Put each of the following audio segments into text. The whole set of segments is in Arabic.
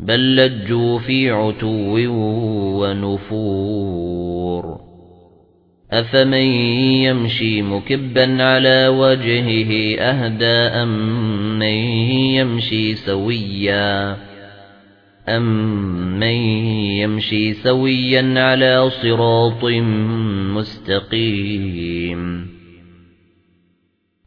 بَل لَّجُّوا فِي عُتُوٍّ وَنُفُورٍ. أَفَمَن يَمْشِي مُكِبًّا عَلَى وَجْهِهِ أَهْدَى أَمَّن يَمْشِي سَوِيًّا؟ أَمَّن يَمْشِي سَوِيًّا عَلَى صِرَاطٍ مُسْتَقِيمٍ؟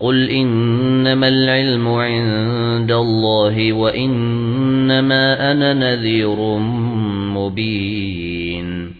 قُلْ إِنَّمَا الْعِلْمُ عِندَ اللَّهِ وَإِنَّمَا أَنَا نَذِيرٌ مُبِينٌ